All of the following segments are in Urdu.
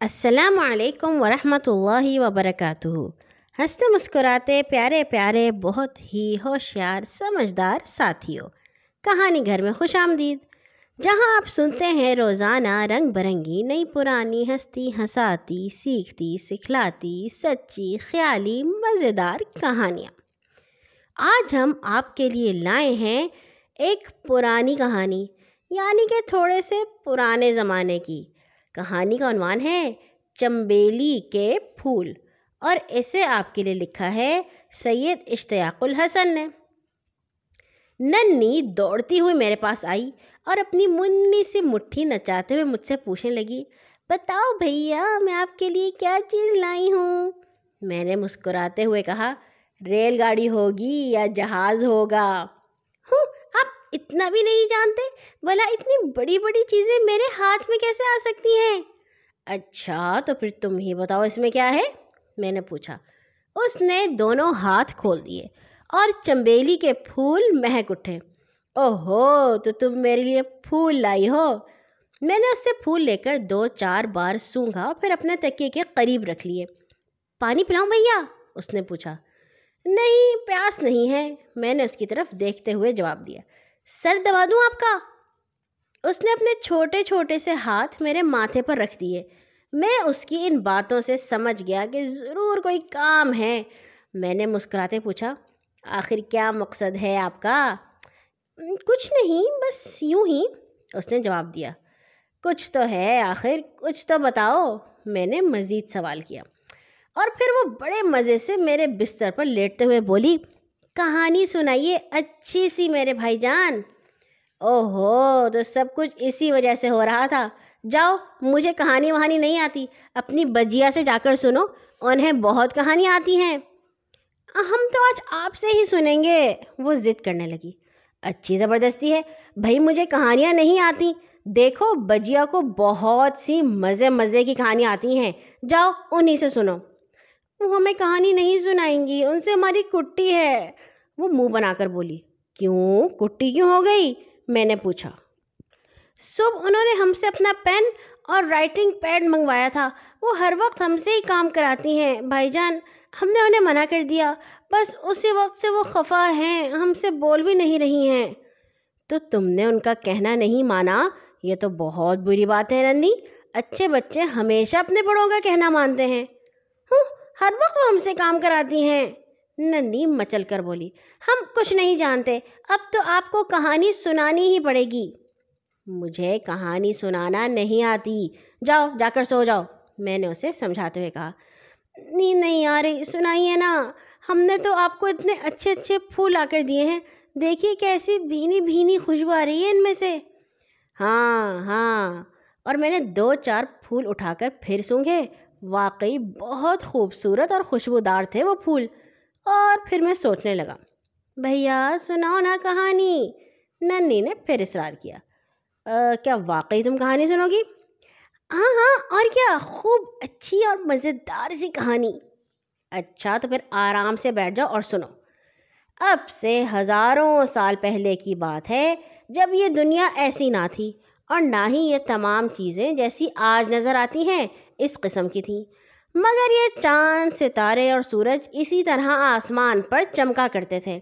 السلام علیکم ورحمۃ اللہ وبرکاتہ۔ ہنستے مسکراتے پیارے پیارے بہت ہی ہوشیار سمجھدار ساتھیوں، کہانی گھر میں خوش آمدید۔ جہاں آپ سنتے ہیں روزانہ رنگ برنگی، نئی پرانی ہستی ہنساتی، سیکھتی، سکھلاتی، سچی، خیالی، مزیدار کہانیاں۔ آج ہم آپ کے لیے لائے ہیں ایک پرانی کہانی یعنی کہ تھوڑے سے پرانے زمانے کی۔ کہانی کا عنوان ہے چمبیلی کے پھول، اور اسے آپ کے لیے لکھا ہے سید اشتیاق الحسن نے۔ ننی دوڑتی ہوئی میرے پاس آئی اور اپنی منی سی مٹھی نچاتے ہوئے مجھ سے پوچھنے لگی، بتاؤ بھیا، میں آپ کے لیے کیا چیز لائی ہوں؟ میں نے مسکراتے ہوئے کہا، ریل گاڑی ہوگی یا جہاز ہوگا؟ اتنا بھی نہیں جانتے؟ بھلا اتنی بڑی بڑی چیزیں میرے ہاتھ میں کیسے آ سکتی ہیں؟ اچھا تو پھر تم ہی بتاؤ اس میں کیا ہے؟ میں نے پوچھا۔ اس نے دونوں ہاتھ کھول دیے اور چمبیلی کے پھول مہک اٹھے۔ او ہو تو تم میرے لیے پھول لائی ہو۔ میں نے اس سے پھول لے کر دو چار بار سونگھا، پھر اپنے تکیے کے قریب رکھ لیے۔ پانی پلاؤں بھیا؟ اس نے پوچھا۔ نہیں، پیاس نہیں ہے۔ میں نے اس کی طرف دیکھتے ہوئے جواب دیا۔ سر دبا دوں آپ کا؟ اس نے اپنے چھوٹے چھوٹے سے ہاتھ میرے ماتھے پر رکھ دیے۔ میں اس کی ان باتوں سے سمجھ گیا کہ ضرور کوئی کام ہے۔ میں نے مسکراتے پوچھا، آخر کیا مقصد ہے آپ کا؟ کچھ نہیں، بس یوں ہی۔ اس نے جواب دیا، کچھ تو ہے آخر، کچھ تو بتاؤ۔ میں نے مزید سوال کیا اور پھر وہ بڑے مزے سے میرے بستر پر لیٹتے ہوئے بولی کہانی سنائیے اچھی سی میرے بھائی جان۔ او ہو تو سب کچھ اسی وجہ سے ہو رہا تھا۔ جاؤ، مجھے کہانی وہانی نہیں آتی۔ اپنی بجیا سے جا کر سنو، انہیں بہت کہانیاں آتی ہیں۔ ہم تو آج آپ سے ہی سنیں گے۔ وہ ضد کرنے لگی۔ اچھی زبردستی ہے۔ بھائی، مجھے کہانیاں نہیں آتی۔ دیکھو، بجیا کو بہت سی مزے مزے کی کہانیاں آتی ہیں۔ جاؤ انہیں سے سنو۔ وہ ہمیں کہانی نہیں سنائیں گی۔ ان سے ہماری کٹی ہے۔ وہ منہ بنا کر بولی، کیوں؟ کٹی کیوں ہو گئی؟ میں نے پوچھا۔ صبح انہوں نے ہم سے اپنا پین اور رائٹنگ پیڈ منگوایا تھا۔ وہ ہر وقت ہم سے ہی کام کراتی ہیں۔ بھائی جان، ہم نے انہیں منع کر دیا۔ بس اسی وقت سے وہ خفا ہیں۔ ہم سے بول بھی نہیں رہی ہیں۔ تو تم نے ان کا کہنا نہیں مانا؟ یہ تو بہت بری بات ہے ننی اچھے بچے ہمیشہ اپنے بڑوں کا کہنا مانتے ہیں۔ ہر وقت وہ ہم سے کام کراتی ہیں۔ ننی مچل کر بولی ہم کچھ نہیں جانتے اب تو آپ کو کہانی سنانی ہی پڑے گی مجھے کہانی سنانا نہیں آتی جاؤ جا کر سو جاؤ میں نے اسے سمجھاتے ہوئے کہا نیند نہیں آ رہی سنائیے نا ہم نے تو آپ کو اتنے اچھے اچھے پھول لا کر دیے ہیں دیکھیے کیسی بھینی بھینی خوشبو آ رہی ہے ان میں سے ہاں ہاں اور میں نے دو چار پھول اٹھا کر پھر سونگھے واقعی بہت خوبصورت اور خوشبودار تھے وہ پھول اور پھر میں سوچنے لگا، بھیا سناؤ نا کہانی۔ ننی نے پھر اصرار کیا۔ کیا واقعی تم کہانی سنو گی؟ ہاں ہاں اور کیا، خوب اچھی اور مزیدار سی کہانی۔ اچھا تو پھر آرام سے بیٹھ جاؤ اور سنو۔ اب سے ہزاروں سال پہلے کی بات ہے، جب یہ دنیا ایسی نہ تھی اور نہ ہی یہ تمام چیزیں جیسی آج نظر آتی ہیں اس قسم کی تھیں۔ مگر یہ چاند، ستارے اور سورج اسی طرح آسمان پر چمکا کرتے تھے۔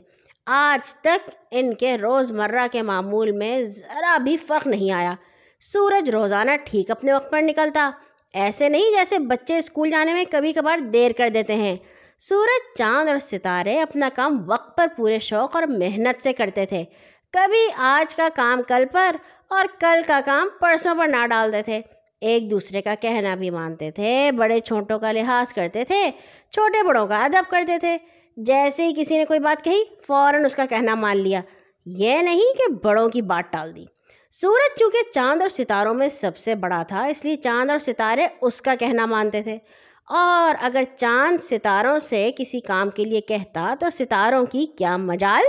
آج تک ان کے روز مرہ کے معمول میں ذرا بھی فرق نہیں آیا۔ سورج روزانہ ٹھیک اپنے وقت پر نکلتا، ایسے نہیں جیسے بچے اسکول جانے میں کبھی کبھار دیر کر دیتے ہیں۔ سورج، چاند اور ستارے اپنا کام وقت پر پورے شوق اور محنت سے کرتے تھے۔ کبھی آج کا کام کل پر اور کل کا کام پرسوں پر نہ ڈالتے تھے ایک دوسرے کا کہنا بھی مانتے تھے، بڑے چھوٹوں کا لحاظ کرتے تھے، چھوٹے بڑوں کا ادب کرتے تھے۔ جیسے ہی کسی نے کوئی بات کہی، فوراً اس کا کہنا مان لیا۔ یہ نہیں کہ بڑوں کی بات ٹال دی۔ سورج چونکہ چاند اور ستاروں میں سب سے بڑا تھا، اس لیے چاند اور ستارے اس کا کہنا مانتے تھے۔ اور اگر چاند ستاروں سے کسی کام کے لیے کہتا، تو ستاروں کی کیا مجال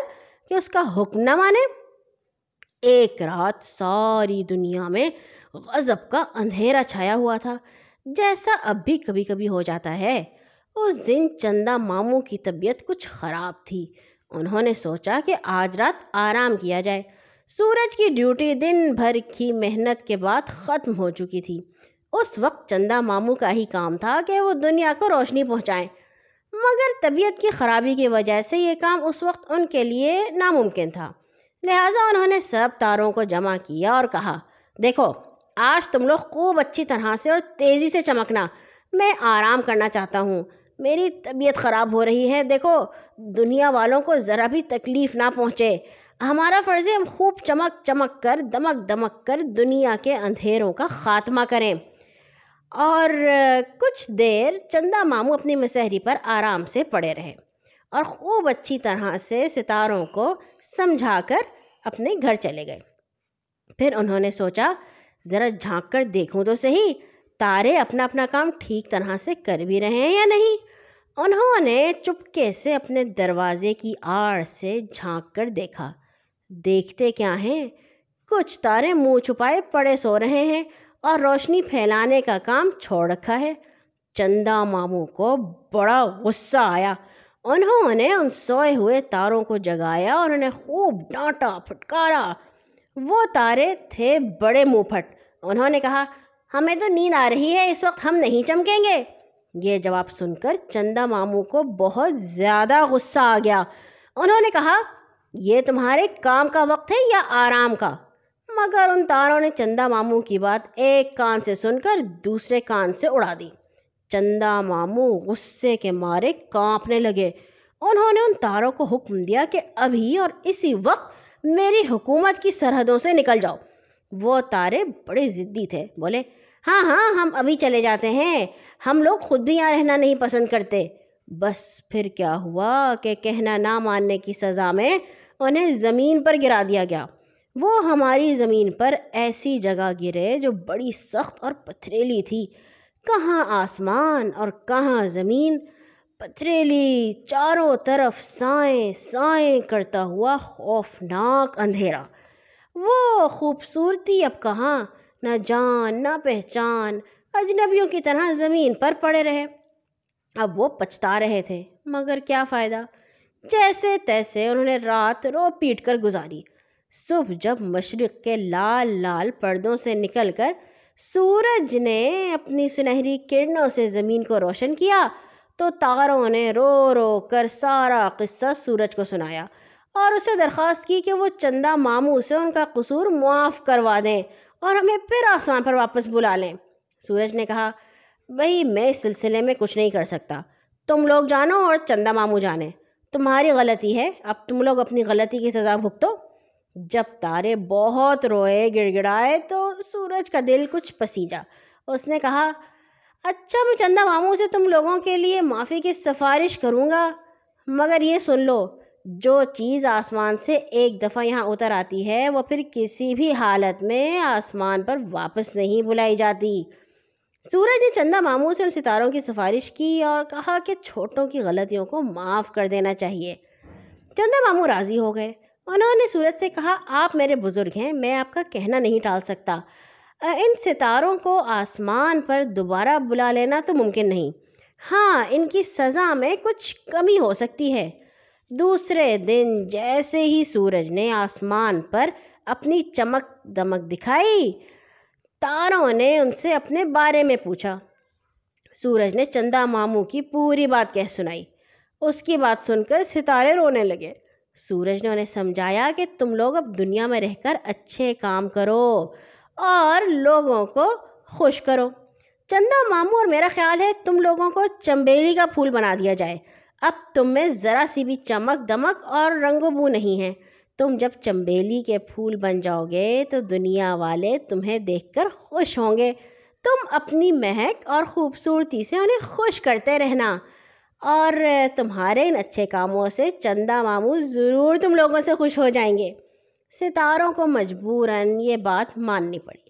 کہ اس کا حکم نہ مانے؟ ایک رات ساری دنیا میں غضب کا اندھیرا چھایا ہوا تھا، جیسا اب بھی کبھی کبھی ہو جاتا ہے۔ اس دن چندہ ماموں کی طبیعت کچھ خراب تھی۔ انہوں نے سوچا کہ آج رات آرام کیا جائے۔ سورج کی ڈیوٹی دن بھر کی محنت کے بعد ختم ہو چکی تھی۔ اس وقت چندہ ماموں کا ہی کام تھا کہ وہ دنیا کو روشنی پہنچائیں۔ مگر طبیعت کی خرابی کی وجہ سے یہ کام اس وقت ان کے لیے ناممکن تھا۔ لہٰذا انہوں نے سب تاروں کو جمع کیا اور کہا، دیکھو آج تم لوگ خوب اچھی طرح سے اور تیزی سے چمکنا۔ میں آرام کرنا چاہتا ہوں۔ میری طبیعت خراب ہو رہی ہے۔ دیکھو، دنیا والوں کو ذرا بھی تکلیف نہ پہنچے۔ ہمارا فرض ہے ہم خوب چمک چمک کر، دمک دمک کر دنیا کے اندھیروں کا خاتمہ کریں۔ اور کچھ دیر چندہ ماموں اپنی مسحری پر آرام سے پڑے رہے اور خوب اچھی طرح سے ستاروں کو سمجھا کر اپنے گھر چلے گئے۔ پھر انہوں نے سوچا ذرا جھانک کر دیکھوں تو صحیح، تارے اپنا اپنا کام ٹھیک طرح سے کر بھی رہے ہیں یا نہیں؟ انہوں نے چپکے سے اپنے دروازے کی آڑ سے جھانک کر دیکھا۔ دیکھتے کیا ہیں؟ کچھ تارے منہ چھپائے پڑے سو رہے ہیں اور روشنی پھیلانے کا کام چھوڑ رکھا ہے۔ چندہ ماموں کو بڑا غصہ آیا۔ انہوں نے ان سوئے ہوئے تاروں کو جگایا اور انہیں خوب ڈانٹا، پھٹکارا۔ وہ تارے تھے بڑے منہ پھٹ۔ انہوں نے کہا، ہمیں تو نیند آ رہی ہے، اس وقت ہم نہیں چمکیں گے۔ یہ جواب سن کر چندہ ماموں کو بہت زیادہ غصہ آ گیا۔ انہوں نے کہا، یہ تمہارے کام کا وقت ہے یا آرام کا؟ مگر ان تاروں نے چندہ ماموں کی بات ایک کان سے سن کر دوسرے کان سے اڑا دی۔ چندہ ماموں غصے کے مارے کانپنے لگے۔ انہوں نے ان تاروں کو حکم دیا کہ ابھی اور اسی وقت میری حکومت کی سرحدوں سے نکل جاؤ۔ وہ تارے بڑے ضدی تھے۔ بولے ہاں ہاں ہم ابھی چلے جاتے ہیں۔ ہم لوگ خود بھی یہاں رہنا نہیں پسند کرتے۔ بس پھر کیا ہوا کہ کہنا نہ ماننے کی سزا میں انہیں زمین پر گرا دیا گیا۔ وہ ہماری زمین پر ایسی جگہ گرے جو بڑی سخت اور پتھریلی تھی۔ کہاں آسمان اور کہاں زمین؟ پتھریلی چاروں طرف سائیں سائیں کرتا ہوا خوفناک اندھیرا۔ وہ خوبصورتی اب کہاں؟ نہ جان، نہ پہچان، اجنبیوں کی طرح زمین پر پڑے رہے۔ اب وہ پچھتا رہے تھے، مگر کیا فائدہ؟ جیسے تیسے انہوں نے رات رو پیٹ کر گزاری۔ صبح جب مشرق کے لال لال پردوں سے نکل کر سورج نے اپنی سنہری کرنوں سے زمین کو روشن کیا، تو تاروں نے رو رو کر سارا قصہ سورج کو سنایا۔ اور اسے درخواست کی کہ وہ چندہ ماموں سے ان کا قصور معاف کروا دیں اور ہمیں پھر آسمان پر واپس بلا لیں۔ سورج نے کہا بھائی میں اس سلسلے میں کچھ نہیں کر سکتا۔ تم لوگ جانو اور چندہ ماموں جانیں تمہاری غلطی ہے۔ اب تم لوگ اپنی غلطی کی سزا بھگتو۔ جب تارے بہت روئے گڑ گڑائے تو سورج کا دل کچھ پسیجا۔ اس نے کہا اچھا میں چندہ ماموں سے تم لوگوں کے لیے معافی کی سفارش کروں گا، مگر یہ سن لو جو چیز آسمان سے ایک دفعہ یہاں اتر آتی ہے، وہ پھر کسی بھی حالت میں آسمان پر واپس نہیں بلائی جاتی۔ سورج نے چندہ ماموں سے ان ستاروں کی سفارش کی اور کہا کہ چھوٹوں کی غلطیوں کو معاف کر دینا چاہیے۔ چندہ ماموں راضی ہو گئے۔ انہوں نے سورج سے کہا، آپ میرے بزرگ ہیں، میں آپ کا کہنا نہیں ٹال سکتا۔ ان ستاروں کو آسمان پر دوبارہ بلا لینا تو ممکن نہیں۔ ہاں ان کی سزا میں کچھ کمی ہو سکتی ہے۔ دوسرے دن جیسے ہی سورج نے آسمان پر اپنی چمک دمک دکھائی، تاروں نے ان سے اپنے بارے میں پوچھا۔ سورج نے چندہ ماموں کی پوری بات کہہ سنائی۔ اس کی بات سن کر ستارے رونے لگے۔ سورج نے انہیں سمجھایا کہ تم لوگ اب دنیا میں رہ کر اچھے کام کرو اور لوگوں کو خوش کرو۔ چندہ ماموں اور میرا خیال ہے تم لوگوں کو چمبیلی کا پھول بنا دیا جائے۔ اب تم میں ذرا سی بھی چمک دمک اور رنگ و بو نہیں ہے۔ تم جب چمبیلی کے پھول بن جاؤ گے تو دنیا والے تمہیں دیکھ کر خوش ہوں گے۔ تم اپنی مہک اور خوبصورتی سے انہیں خوش کرتے رہنا۔ اور تمہارے ان اچھے کاموں سے چندہ ماموں ضرور تم لوگوں سے خوش ہو جائیں گے۔ ستاروں کو مجبوراً یہ بات ماننی پڑی۔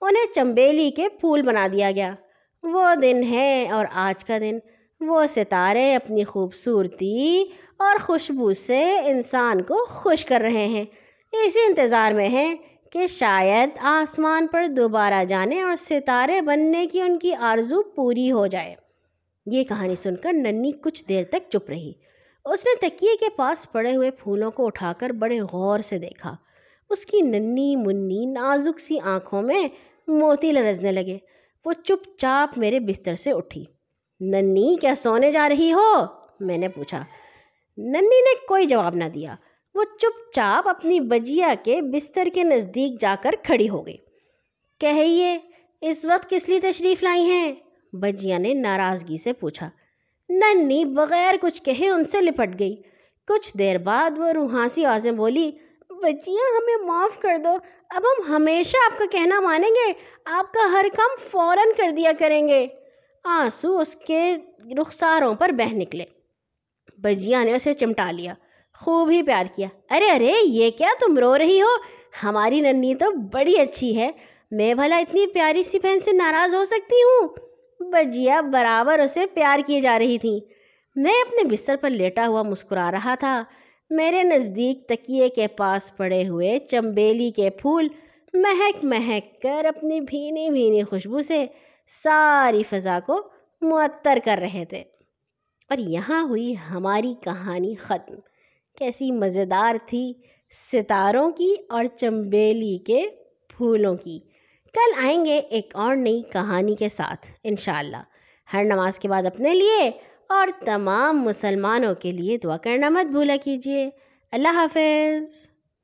انہیں چمبیلی کے پھول بنا دیا گیا۔ وہ دن ہے اور آج کا دن۔ وہ ستارے اپنی خوبصورتی اور خوشبو سے انسان کو خوش کر رہے ہیں۔ اسی انتظار میں ہیں کہ شاید آسمان پر دوبارہ جانے اور ستارے بننے کی ان کی آرزو پوری ہو جائے۔ یہ کہانی سن کر ننی کچھ دیر تک چپ رہی۔ اس نے تکیے کے پاس پڑے ہوئے پھولوں کو اٹھا کر بڑے غور سے دیکھا۔ اس کی ننی منی نازک سی آنکھوں میں موتی لرزنے لگے۔ وہ چپ چاپ میرے بستر سے اٹھی۔ ننی کیا سونے جا رہی ہو؟ میں نے پوچھا۔ ننی نے کوئی جواب نہ دیا۔ وہ چپ چاپ اپنی بجیا کے بستر کے نزدیک جا کر کھڑی ہو گئی۔ کہیے اس وقت کس لیے تشریف لائی ہیں؟ بجیا نے ناراضگی سے پوچھا۔ ننی بغیر کچھ کہے ان سے لپٹ گئی۔ کچھ دیر بعد وہ روحانسی آوازیں بولی بچیاں ہمیں معاف کر دو۔ اب ہم ہمیشہ آپ کا کہنا مانیں گے۔ آپ کا ہر کام فوراً کر دیا کریں گے۔ آنسو اس کے رخساروں پر بہہ نکلے۔ بجیا نے اسے چمٹا لیا، خوب ہی پیار کیا۔ ارے ارے، یہ کیا تم رو رہی ہو؟ ہماری ننی تو بڑی اچھی ہے۔ میں بھلا اتنی پیاری سی بہن سے ناراض ہو سکتی ہوں؟ بجیا برابر اسے پیار کیے جا رہی تھیں۔ میں اپنے بستر پر لیٹا ہوا مسکرا رہا تھا۔ میرے نزدیک تکیے کے پاس پڑے ہوئے چمبیلی کے پھول مہک مہک کر اپنی بھینی بھینی خوشبو سے ساری فضا کو معطر کر رہے تھے۔ اور یہاں ہوئی ہماری کہانی ختم۔ کیسی مزیدار تھی ستاروں کی اور چمبیلی کے پھولوں کی۔ کل آئیں گے ایک اور نئی کہانی کے ساتھ، انشاءاللہ۔ ہر نماز کے بعد اپنے لیے اور تمام مسلمانوں کے لیے دعا کرنا مت بھولا کیجیے۔ اللہ حافظ۔